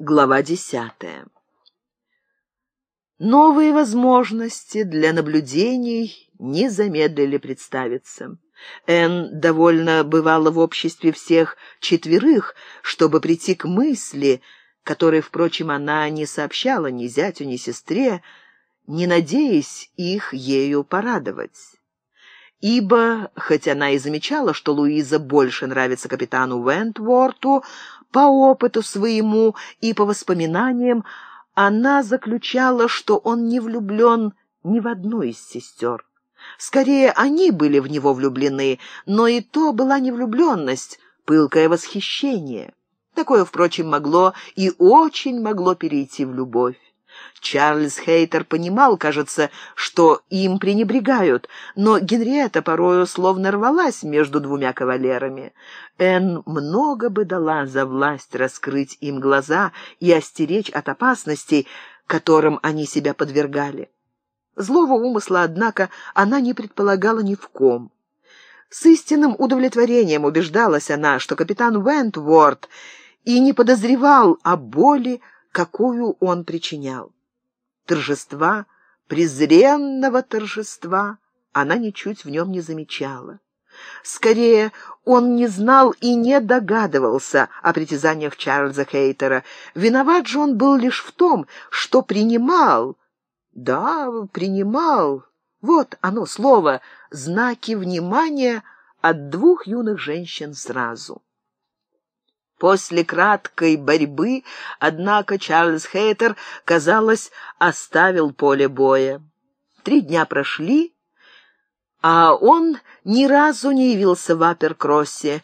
Глава десятая. Новые возможности для наблюдений не замедлили представиться. Энн довольно бывала в обществе всех четверых, чтобы прийти к мысли, которой, впрочем, она не сообщала ни зятю, ни сестре, не надеясь их ею порадовать. Ибо, хоть она и замечала, что Луиза больше нравится капитану Вентворту, по опыту своему и по воспоминаниям она заключала, что он не влюблен ни в одну из сестер. Скорее, они были в него влюблены, но и то была не влюбленность, пылкое восхищение. Такое, впрочем, могло и очень могло перейти в любовь. Чарльз Хейтер понимал, кажется, что им пренебрегают, но Генриетта порою словно рвалась между двумя кавалерами. Энн много бы дала за власть раскрыть им глаза и остеречь от опасностей, которым они себя подвергали. Злого умысла, однако, она не предполагала ни в ком. С истинным удовлетворением убеждалась она, что капитан Вентворд и не подозревал о боли, какую он причинял. Торжества, презренного торжества она ничуть в нем не замечала. Скорее, он не знал и не догадывался о притязаниях Чарльза Хейтера. Виноват же он был лишь в том, что принимал, да, принимал, вот оно слово, знаки внимания от двух юных женщин сразу. После краткой борьбы, однако, Чарльз Хейтер, казалось, оставил поле боя. Три дня прошли, а он ни разу не явился в Аперкроссе.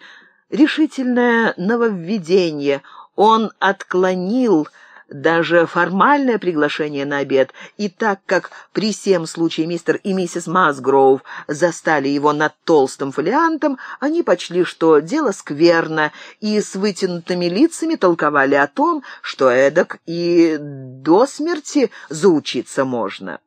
Решительное нововведение он отклонил даже формальное приглашение на обед, и так как при всем случае мистер и миссис Масгроув застали его над толстым фолиантом, они почли, что дело скверно, и с вытянутыми лицами толковали о том, что эдак и до смерти заучиться можно.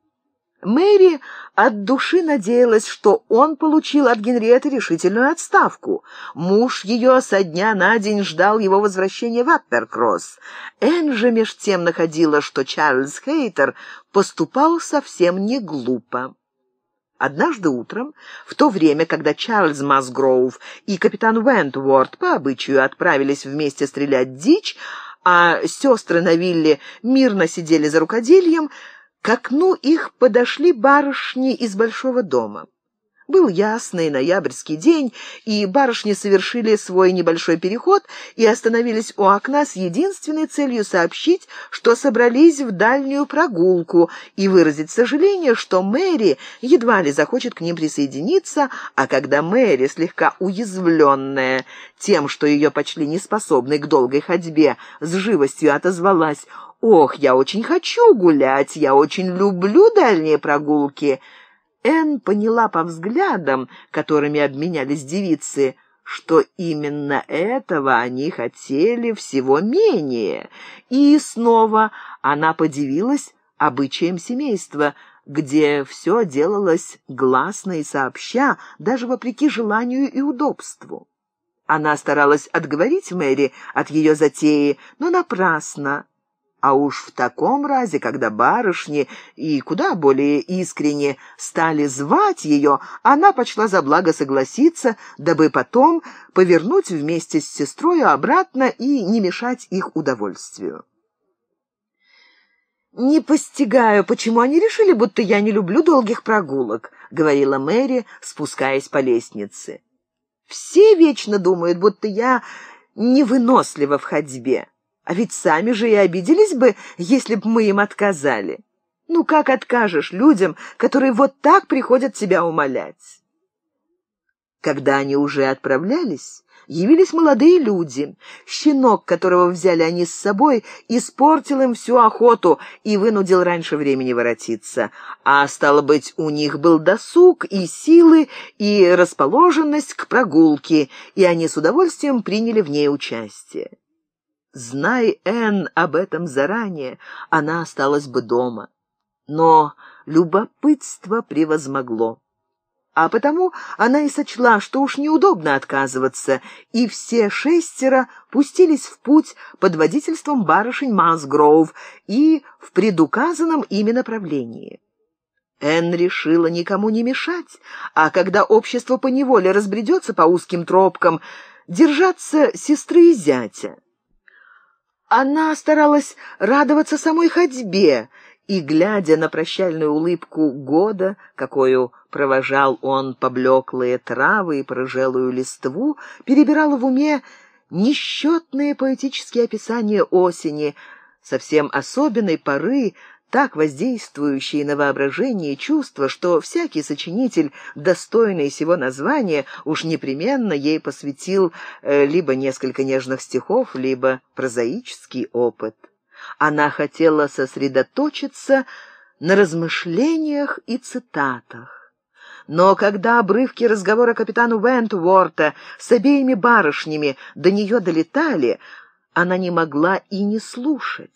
Мэри от души надеялась, что он получил от Генриетты решительную отставку. Муж ее со дня на день ждал его возвращения в Апперкросс. Энн же меж тем находила, что Чарльз Хейтер поступал совсем не глупо. Однажды утром, в то время, когда Чарльз Масгроув и капитан Вентворд по обычаю отправились вместе стрелять дичь, а сестры на вилле мирно сидели за рукодельем, к окну их подошли барышни из большого дома. Был ясный ноябрьский день, и барышни совершили свой небольшой переход и остановились у окна с единственной целью сообщить, что собрались в дальнюю прогулку и выразить сожаление, что Мэри едва ли захочет к ним присоединиться, а когда Мэри, слегка уязвленная тем, что ее почли неспособной к долгой ходьбе, с живостью отозвалась «Ох, я очень хочу гулять, я очень люблю дальние прогулки». Энн поняла по взглядам, которыми обменялись девицы, что именно этого они хотели всего менее. И снова она подивилась обычаям семейства, где все делалось гласно и сообща, даже вопреки желанию и удобству. Она старалась отговорить Мэри от ее затеи, но напрасно. А уж в таком разе, когда барышни и куда более искренне стали звать ее, она почла за благо согласиться, дабы потом повернуть вместе с сестрой обратно и не мешать их удовольствию. «Не постигаю, почему они решили, будто я не люблю долгих прогулок», — говорила Мэри, спускаясь по лестнице. «Все вечно думают, будто я невынослива в ходьбе». А ведь сами же и обиделись бы, если б мы им отказали. Ну как откажешь людям, которые вот так приходят тебя умолять? Когда они уже отправлялись, явились молодые люди. Щенок, которого взяли они с собой, испортил им всю охоту и вынудил раньше времени воротиться. А стало быть, у них был досуг и силы, и расположенность к прогулке, и они с удовольствием приняли в ней участие. Знай Энн об этом заранее, она осталась бы дома. Но любопытство превозмогло. а потому она и сочла, что уж неудобно отказываться, и все шестеро пустились в путь под водительством барышень Масгроув и в предуказанном ими направлении. Энн решила никому не мешать, а когда общество поневоле разбредется по узким тропкам, держаться сестры и зятя. Она старалась радоваться самой ходьбе, и, глядя на прощальную улыбку года, какую провожал он поблеклые травы и прожелую листву, перебирала в уме несчетные поэтические описания осени, совсем особенной поры, так воздействующие на воображение чувства, что всякий сочинитель, достойный сего названия, уж непременно ей посвятил э, либо несколько нежных стихов, либо прозаический опыт. Она хотела сосредоточиться на размышлениях и цитатах. Но когда обрывки разговора капитана Вентворта с обеими барышнями до нее долетали, она не могла и не слушать.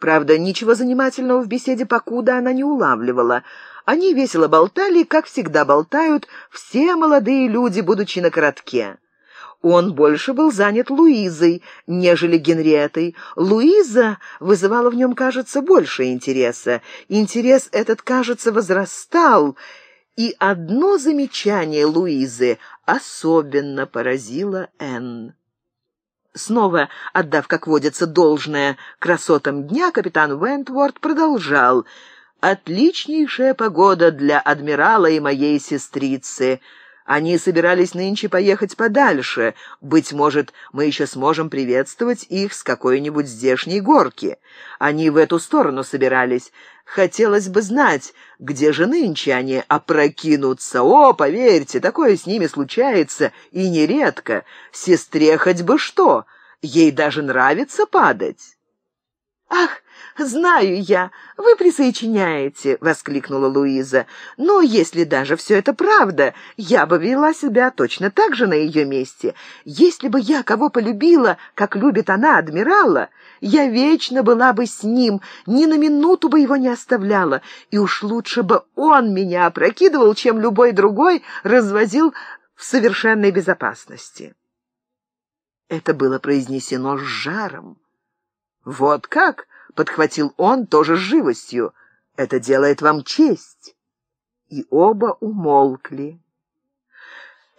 Правда, ничего занимательного в беседе покуда она не улавливала. Они весело болтали, как всегда болтают все молодые люди, будучи на коротке. Он больше был занят Луизой, нежели Генриетой. Луиза вызывала в нем, кажется, больше интереса. Интерес этот, кажется, возрастал, и одно замечание Луизы особенно поразило Энн. Снова отдав, как водится, должное красотам дня, капитан Вентворд продолжал. «Отличнейшая погода для адмирала и моей сестрицы». Они собирались нынче поехать подальше. Быть может, мы еще сможем приветствовать их с какой-нибудь здешней горки. Они в эту сторону собирались. Хотелось бы знать, где же нынче они опрокинутся. О, поверьте, такое с ними случается, и нередко. Сестре хоть бы что, ей даже нравится падать. «Ах, знаю я, вы присоединяете!» — воскликнула Луиза. «Но если даже все это правда, я бы вела себя точно так же на ее месте. Если бы я кого полюбила, как любит она адмирала, я вечно была бы с ним, ни на минуту бы его не оставляла, и уж лучше бы он меня опрокидывал, чем любой другой развозил в совершенной безопасности». Это было произнесено с жаром. «Вот как?» — подхватил он тоже с живостью. «Это делает вам честь». И оба умолкли.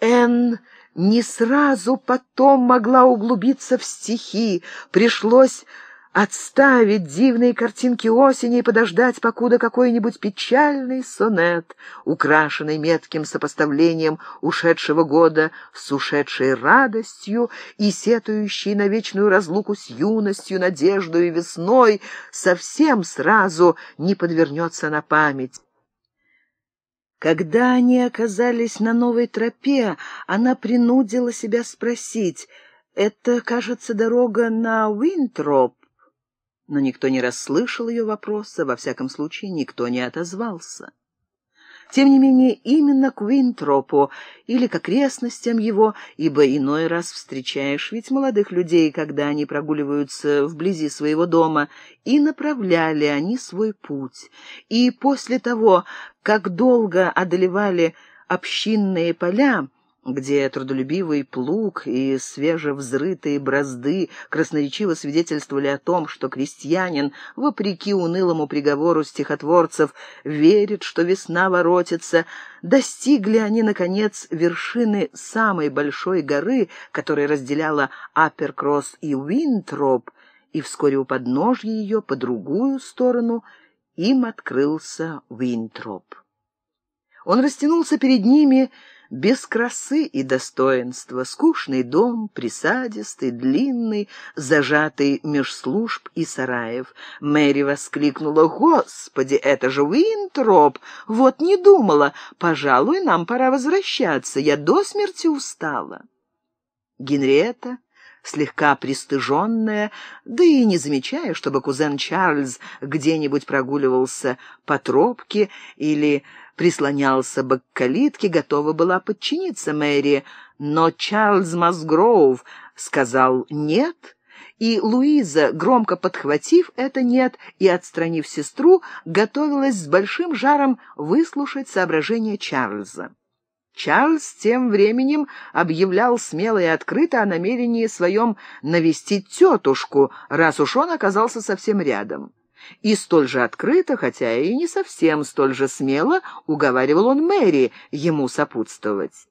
Энн не сразу потом могла углубиться в стихи. Пришлось отставить дивные картинки осени и подождать, покуда какой-нибудь печальный сонет, украшенный метким сопоставлением ушедшего года с ушедшей радостью и сетующий на вечную разлуку с юностью, надеждой и весной, совсем сразу не подвернется на память. Когда они оказались на новой тропе, она принудила себя спросить, «Это, кажется, дорога на Уинтроп?» Но никто не расслышал ее вопроса, во всяком случае никто не отозвался. Тем не менее, именно к Винтропу или к окрестностям его, ибо иной раз встречаешь ведь молодых людей, когда они прогуливаются вблизи своего дома, и направляли они свой путь. И после того, как долго одолевали общинные поля, где трудолюбивый плуг и свежевзрытые бразды красноречиво свидетельствовали о том, что крестьянин, вопреки унылому приговору стихотворцев, верит, что весна воротится, достигли они, наконец, вершины самой большой горы, которая разделяла Аперкросс и Уинтроп, и вскоре у подножья ее, по другую сторону, им открылся Уинтроп. Он растянулся перед ними, без красы и достоинства, скучный дом, присадистый, длинный, зажатый меж служб и сараев. Мэри воскликнула, «Господи, это же Уинтроп! Вот не думала! Пожалуй, нам пора возвращаться, я до смерти устала». Генриетта слегка пристыженная, да и не замечая, чтобы кузен Чарльз где-нибудь прогуливался по тропке или прислонялся бы к калитке, готова была подчиниться Мэри, но Чарльз Масгроув сказал «нет», и Луиза, громко подхватив это «нет» и отстранив сестру, готовилась с большим жаром выслушать соображения Чарльза. Чарльз тем временем объявлял смело и открыто о намерении своем навестить тетушку, раз уж он оказался совсем рядом. И столь же открыто, хотя и не совсем столь же смело, уговаривал он Мэри ему сопутствовать.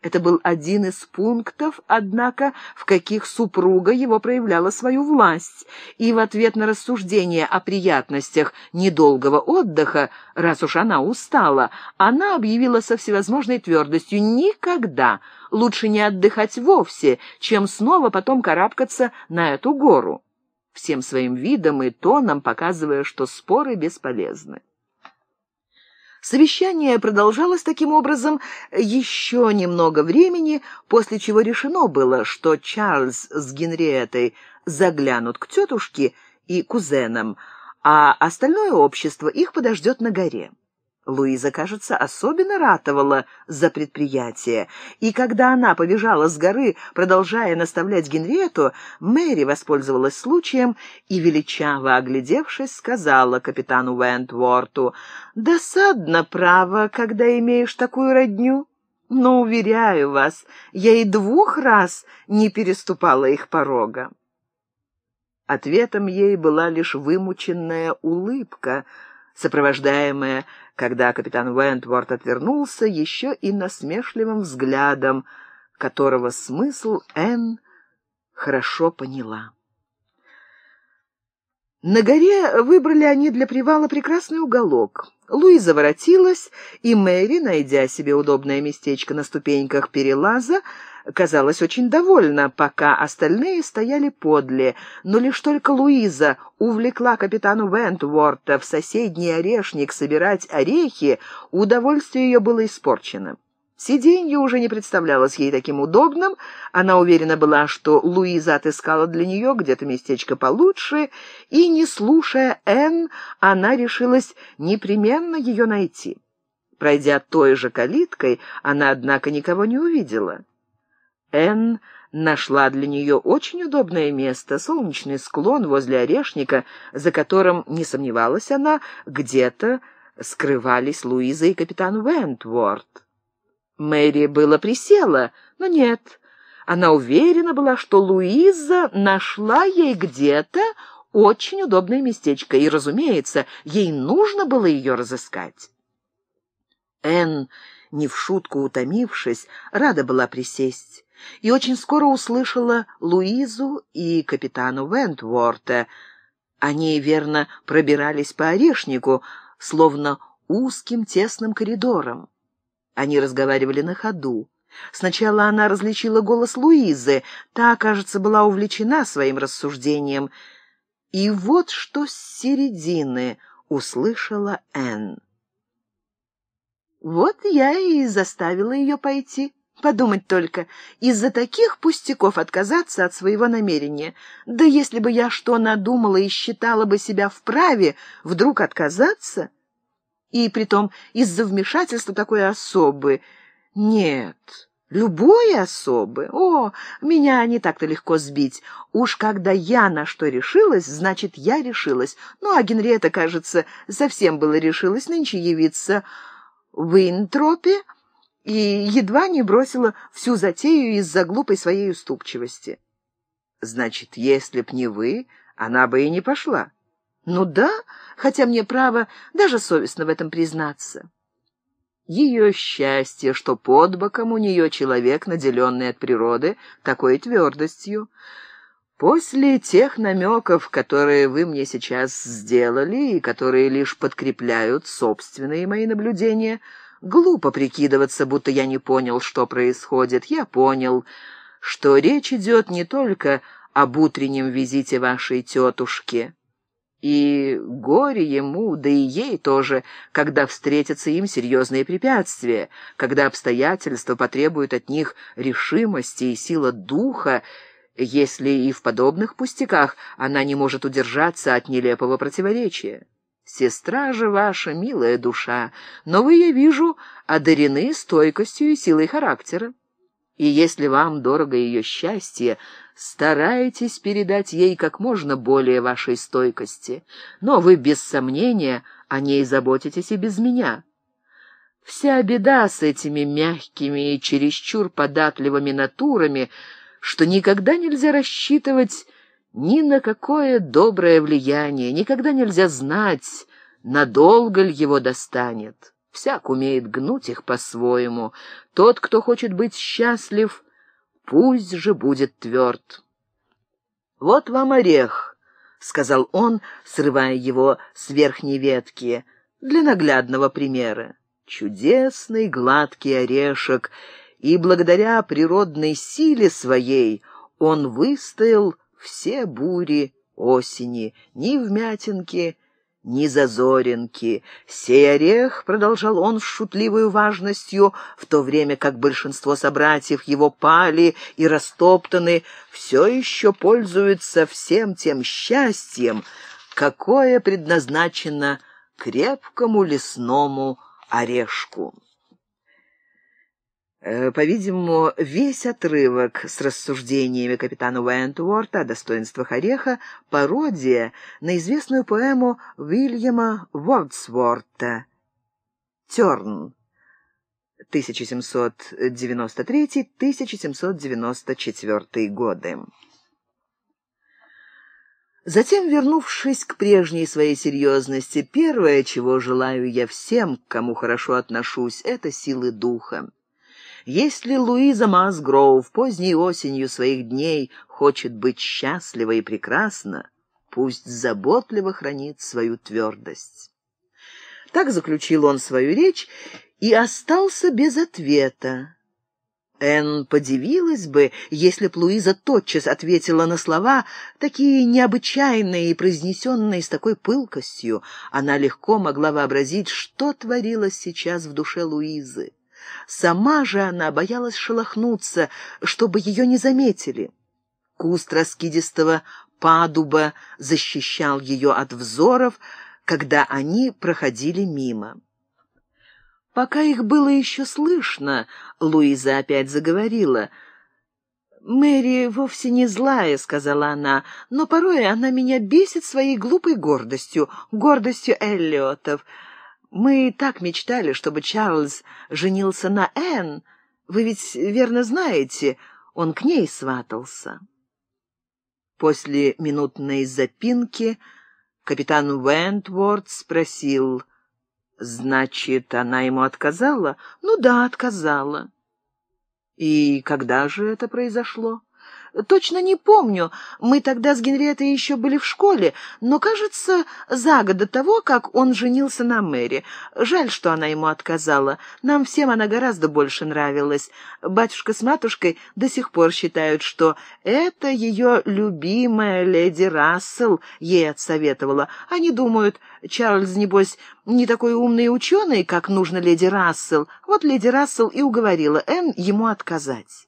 Это был один из пунктов, однако, в каких супруга его проявляла свою власть, и в ответ на рассуждение о приятностях недолгого отдыха, раз уж она устала, она объявила со всевозможной твердостью «никогда, лучше не отдыхать вовсе, чем снова потом карабкаться на эту гору», всем своим видом и тоном показывая, что споры бесполезны. Совещание продолжалось таким образом еще немного времени, после чего решено было, что Чарльз с Генриетой заглянут к тетушке и кузенам, а остальное общество их подождет на горе. Луиза, кажется, особенно ратовала за предприятие, и когда она побежала с горы, продолжая наставлять Генриету, Мэри воспользовалась случаем и, величаво оглядевшись, сказала капитану Вентворту, «Досадно, право, когда имеешь такую родню, но, уверяю вас, я и двух раз не переступала их порога». Ответом ей была лишь вымученная улыбка, сопровождаемая когда капитан Уэнтворт отвернулся, еще и насмешливым взглядом, которого смысл Энн хорошо поняла. На горе выбрали они для привала прекрасный уголок. Луиза воротилась, и Мэри, найдя себе удобное местечко на ступеньках перелаза, казалась очень довольна, пока остальные стояли подле, но лишь только Луиза увлекла капитану Вентворта в соседний орешник собирать орехи, удовольствие ее было испорчено. Сиденье уже не представлялось ей таким удобным, она уверена была, что Луиза отыскала для нее где-то местечко получше, и, не слушая Энн, она решилась непременно ее найти. Пройдя той же калиткой, она, однако, никого не увидела. Энн нашла для нее очень удобное место, солнечный склон возле орешника, за которым, не сомневалась она, где-то скрывались Луиза и капитан Вентворд. Мэри было присела, но нет. Она уверена была, что Луиза нашла ей где-то очень удобное местечко, и, разумеется, ей нужно было ее разыскать. Энн, не в шутку утомившись, рада была присесть и очень скоро услышала Луизу и капитану Вентворта. Они, верно, пробирались по орешнику, словно узким тесным коридором. Они разговаривали на ходу. Сначала она различила голос Луизы, та, кажется, была увлечена своим рассуждением. И вот что с середины услышала Энн. «Вот я и заставила ее пойти», Подумать только, из-за таких пустяков отказаться от своего намерения. Да если бы я что надумала и считала бы себя вправе, вдруг отказаться? И притом из-за вмешательства такой особы. Нет, любой особы. О, меня не так-то легко сбить. Уж когда я на что решилась, значит, я решилась. Ну, а Генриетта, кажется, совсем было решилась нынче явиться в Интропе, и едва не бросила всю затею из-за глупой своей уступчивости. Значит, если б не вы, она бы и не пошла. Ну да, хотя мне право даже совестно в этом признаться. Ее счастье, что под боком у нее человек, наделенный от природы такой твердостью. После тех намеков, которые вы мне сейчас сделали и которые лишь подкрепляют собственные мои наблюдения, — Глупо прикидываться, будто я не понял, что происходит. Я понял, что речь идет не только об утреннем визите вашей тетушки. И горе ему, да и ей тоже, когда встретятся им серьезные препятствия, когда обстоятельства потребуют от них решимости и сила духа, если и в подобных пустяках она не может удержаться от нелепого противоречия. Сестра же ваша, милая душа, но вы, я вижу, одарены стойкостью и силой характера. И если вам дорого ее счастье, старайтесь передать ей как можно более вашей стойкости. Но вы, без сомнения, о ней заботитесь и без меня. Вся беда с этими мягкими и чересчур податливыми натурами, что никогда нельзя рассчитывать ни на какое доброе влияние, никогда нельзя знать, надолго ли его достанет. Всяк умеет гнуть их по-своему. Тот, кто хочет быть счастлив, пусть же будет тверд. «Вот вам орех», — сказал он, срывая его с верхней ветки, для наглядного примера. Чудесный гладкий орешек, и благодаря природной силе своей он выстоял все бури осени, ни вмятинки, ни зазоринки. Сей орех, — продолжал он с шутливой важностью, в то время как большинство собратьев его пали и растоптаны, все еще пользуются всем тем счастьем, какое предназначено крепкому лесному орешку. Э, по-видимому, весь отрывок с рассуждениями капитана Уэнтворта о достоинствах ореха — пародия на известную поэму Уильяма Вордсворта «Терн» 1793-1794 годы. Затем, вернувшись к прежней своей серьезности, первое, чего желаю я всем, к кому хорошо отношусь, — это силы духа. Если Луиза Масгроув поздней осенью своих дней хочет быть счастлива и прекрасна, пусть заботливо хранит свою твердость. Так заключил он свою речь и остался без ответа. Энн подивилась бы, если б Луиза тотчас ответила на слова, такие необычайные и произнесенные с такой пылкостью. Она легко могла вообразить, что творилось сейчас в душе Луизы. Сама же она боялась шелохнуться, чтобы ее не заметили. Куст раскидистого падуба защищал ее от взоров, когда они проходили мимо. Пока их было еще слышно, Луиза опять заговорила. «Мэри вовсе не злая», — сказала она, — «но порой она меня бесит своей глупой гордостью, гордостью Эллиотов. Мы так мечтали, чтобы Чарльз женился на Энн. Вы ведь верно знаете, он к ней сватался. После минутной запинки капитан Уэнтворд спросил, «Значит, она ему отказала?» «Ну да, отказала». «И когда же это произошло?» Точно не помню. Мы тогда с Генриеттой еще были в школе, но, кажется, за год до того, как он женился на Мэри. Жаль, что она ему отказала. Нам всем она гораздо больше нравилась. Батюшка с матушкой до сих пор считают, что это ее любимая леди Рассел ей отсоветовала. Они думают, Чарльз, небось, не такой умный ученый, как нужно леди Рассел. Вот леди Рассел и уговорила Энн ему отказать.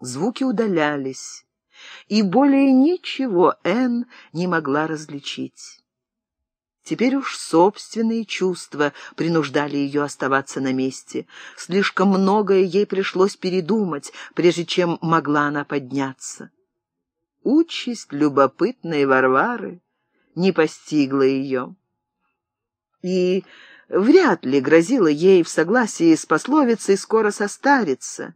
Звуки удалялись, и более ничего Энн не могла различить. Теперь уж собственные чувства принуждали ее оставаться на месте. Слишком многое ей пришлось передумать, прежде чем могла она подняться. Участь любопытной Варвары не постигла ее. И вряд ли грозила ей в согласии с пословицей «скоро состариться».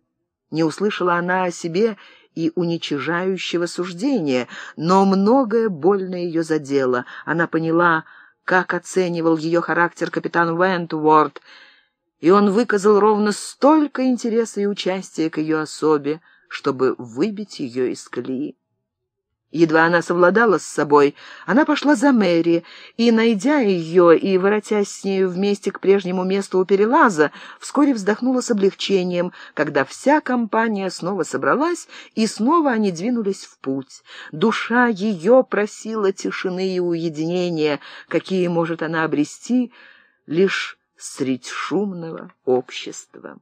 Не услышала она о себе и уничижающего суждения, но многое больно ее задело. Она поняла, как оценивал ее характер капитан Вентворд, и он выказал ровно столько интереса и участия к ее особе, чтобы выбить ее из колеи. Едва она совладала с собой, она пошла за Мэри, и, найдя ее и воротясь с нею вместе к прежнему месту у перелаза, вскоре вздохнула с облегчением, когда вся компания снова собралась, и снова они двинулись в путь. Душа ее просила тишины и уединения, какие может она обрести лишь средь шумного общества.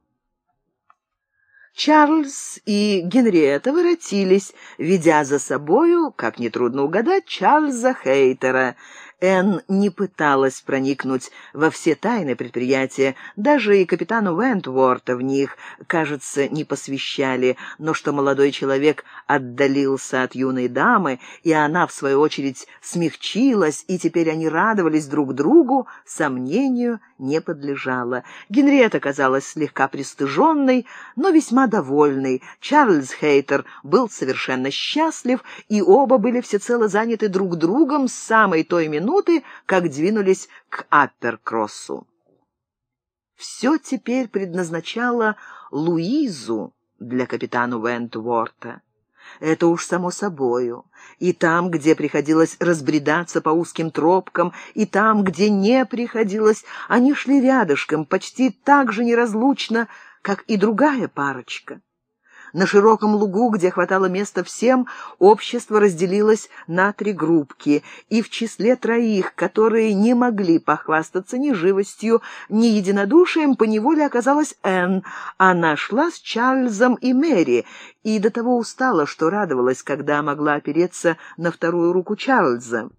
Чарльз и Генриетта воротились, ведя за собою, как нетрудно угадать, Чарльза Хейтера. Энн не пыталась проникнуть во все тайны предприятия, даже и капитану Вентворта в них, кажется, не посвящали, но что молодой человек отдалился от юной дамы, и она, в свою очередь, смягчилась, и теперь они радовались друг другу, сомнению не подлежала. Генриетта казалась слегка пристыженной, но весьма довольной. Чарльз Хейтер был совершенно счастлив, и оба были всецело заняты друг другом с самой той минуты, как двинулись к Апперкроссу. Все теперь предназначало Луизу для капитана Вентворта. Это уж само собою. И там, где приходилось разбредаться по узким тропкам, и там, где не приходилось, они шли рядышком, почти так же неразлучно, как и другая парочка. На широком лугу, где хватало места всем, общество разделилось на три группки, и в числе троих, которые не могли похвастаться ни живостью, ни единодушием, поневоле оказалась Энн. Она шла с Чарльзом и Мэри, и до того устала, что радовалась, когда могла опереться на вторую руку Чарльза.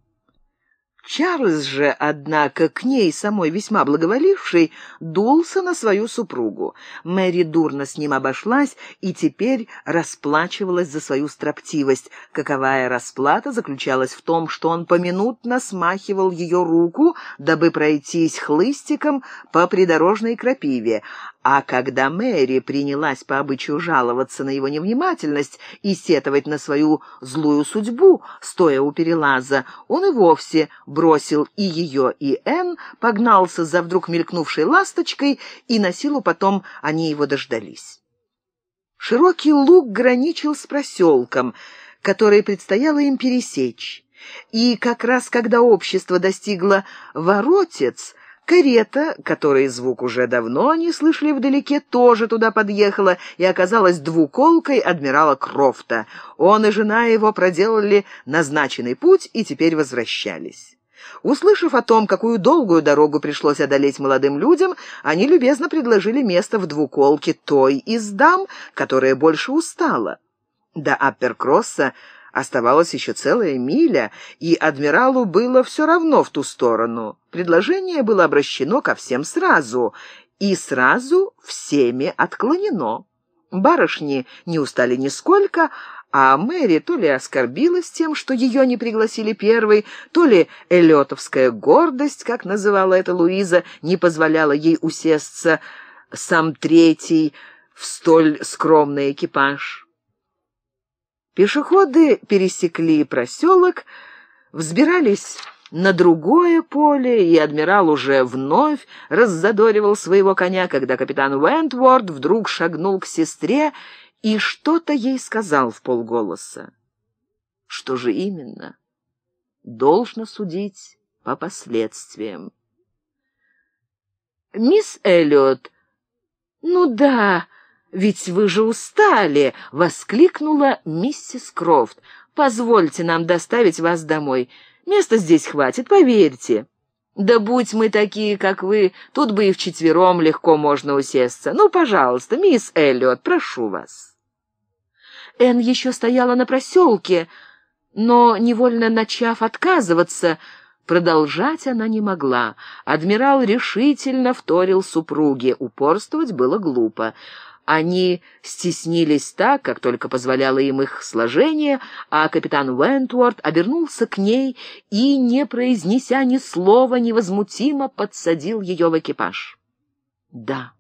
Чарльз же, однако, к ней самой весьма благоволивший, дулся на свою супругу. Мэри дурно с ним обошлась и теперь расплачивалась за свою строптивость. Каковая расплата заключалась в том, что он поминутно смахивал ее руку, дабы пройтись хлыстиком по придорожной крапиве, а когда Мэри принялась по обычаю жаловаться на его невнимательность и сетовать на свою злую судьбу, стоя у перелаза, он и вовсе бросил и ее, и Энн, погнался за вдруг мелькнувшей ласточкой, и на силу потом они его дождались. Широкий луг граничил с проселком, который предстояло им пересечь. И как раз когда общество достигло воротец, Карета, которой звук уже давно они слышали вдалеке, тоже туда подъехала и оказалась двуколкой адмирала Крофта. Он и жена его проделали назначенный путь и теперь возвращались. Услышав о том, какую долгую дорогу пришлось одолеть молодым людям, они любезно предложили место в двуколке той из дам, которая больше устала. До Апперкросса Оставалась еще целая миля, и адмиралу было все равно в ту сторону. Предложение было обращено ко всем сразу, и сразу всеми отклонено. Барышни не устали нисколько, а Мэри то ли оскорбилась тем, что ее не пригласили первой, то ли элетовская гордость, как называла это Луиза, не позволяла ей усесться сам третий в столь скромный экипаж. Пешеходы пересекли проселок, взбирались на другое поле, и адмирал уже вновь раззадоривал своего коня, когда капитан Уэнтворд вдруг шагнул к сестре и что-то ей сказал в полголоса. Что же именно? Должно судить по последствиям. «Мисс Эллиот, ну да, ведь вы же устали!» — воскликнула миссис Крофт. «Позвольте нам доставить вас домой. Места здесь хватит, поверьте». «Да будь мы такие, как вы, тут бы и вчетвером легко можно усесться. Ну, пожалуйста, мисс Эллиот, прошу вас». Энн еще стояла на проселке, но, невольно начав отказываться, продолжать она не могла. Адмирал решительно вторил супруге. Упорствовать было глупо. Они стеснились так, как только позволяло им их сложение, а капитан Уэнтворд обернулся к ней и, не произнеся ни слова, невозмутимо подсадил ее в экипаж. Да,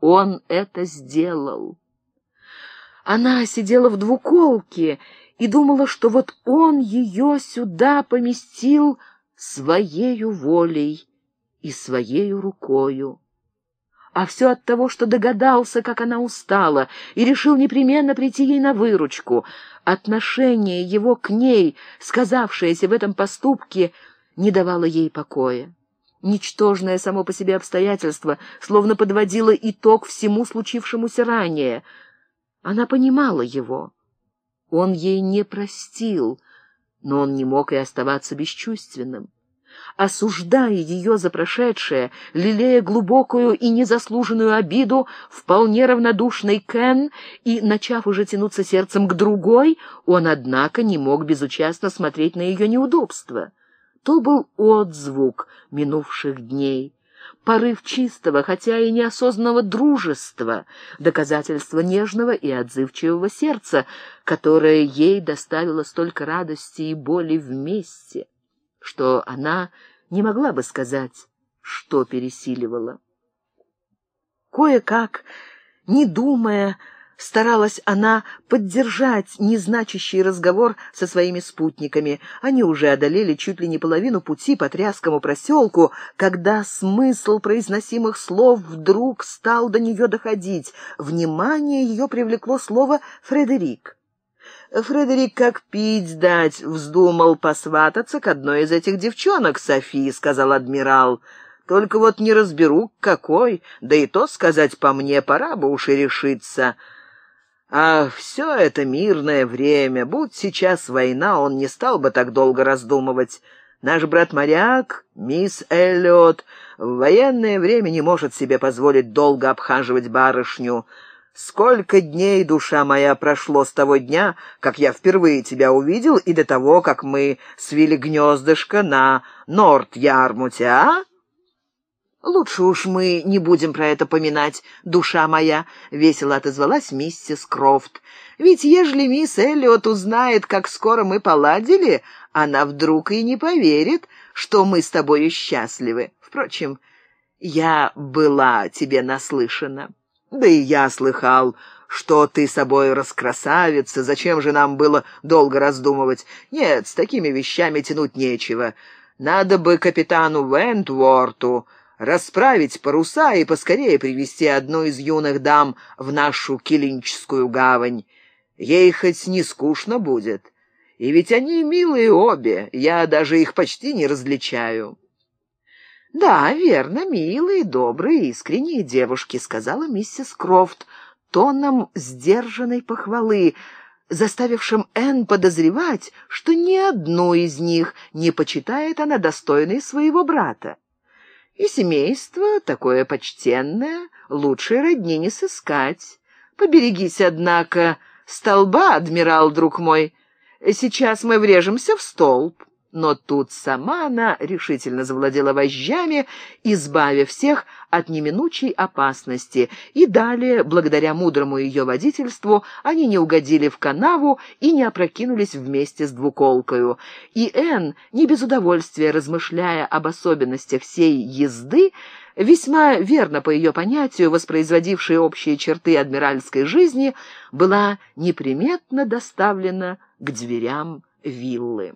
он это сделал. Она сидела в двуколке и думала, что вот он ее сюда поместил своею волей и своею рукою а все от того, что догадался, как она устала, и решил непременно прийти ей на выручку. Отношение его к ней, сказавшееся в этом поступке, не давало ей покоя. Ничтожное само по себе обстоятельство словно подводило итог всему случившемуся ранее. Она понимала его. Он ей не простил, но он не мог и оставаться бесчувственным осуждая ее за прошедшее, лелея глубокую и незаслуженную обиду, вполне равнодушный Кен, и, начав уже тянуться сердцем к другой, он, однако, не мог безучастно смотреть на ее неудобства. То был отзвук минувших дней, порыв чистого, хотя и неосознанного дружества, доказательство нежного и отзывчивого сердца, которое ей доставило столько радости и боли вместе что она не могла бы сказать, что пересиливало. Кое-как, не думая, старалась она поддержать незначащий разговор со своими спутниками. Они уже одолели чуть ли не половину пути по тряскому проселку, когда смысл произносимых слов вдруг стал до нее доходить. Внимание ее привлекло слово «Фредерик». Фредерик, как пить дать, вздумал посвататься к одной из этих девчонок, Софии, — сказал адмирал. Только вот не разберу, какой, да и то сказать по мне, пора бы уж и решиться. А все это мирное время. Будь сейчас война, он не стал бы так долго раздумывать. Наш брат-моряк, мисс Эллиот, в военное время не может себе позволить долго обхаживать барышню. Сколько дней, душа моя, прошло с того дня, как я впервые тебя увидел, и до того, как мы свили гнездышко на Норт-Ярмуте, а? «Лучше уж мы не будем про это поминать, душа моя», — весело отозвалась миссис Крофт. «Ведь ежели мисс Эллиот узнает, как скоро мы поладили, она вдруг и не поверит, что мы с тобою счастливы. Впрочем, я была тебе наслышана. Да и я слыхал, что ты собой раскрасавица, зачем же нам было долго раздумывать? Нет, с такими вещами тянуть нечего. Надо бы капитану Вентворту расправить паруса и поскорее привести одну из юных дам в нашу Килинческую гавань. Ей хоть не скучно будет. И ведь они милые обе, я даже их почти не различаю». «Да, верно, милые, добрые, искренние девушки», — сказала миссис Крофт, тоном сдержанной похвалы, заставившим Энн подозревать, что ни одну из них не почитает она достойной своего брата. И семейство, такое почтенное, лучшей родни не сыскать. Поберегись, однако, столба, адмирал, друг мой. Сейчас мы врежемся в столб. Но тут сама она решительно завладела вожжами, избавив всех от неминучей опасности, и далее, благодаря мудрому ее водительству, они не угодили в канаву и не опрокинулись вместе с двуколкою. И Энн, не без удовольствия размышляя об особенностях всей езды, весьма верно по ее понятию, воспроизводившей общие черты адмиральской жизни, была неприметно доставлена к дверям виллы.